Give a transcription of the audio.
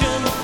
affection.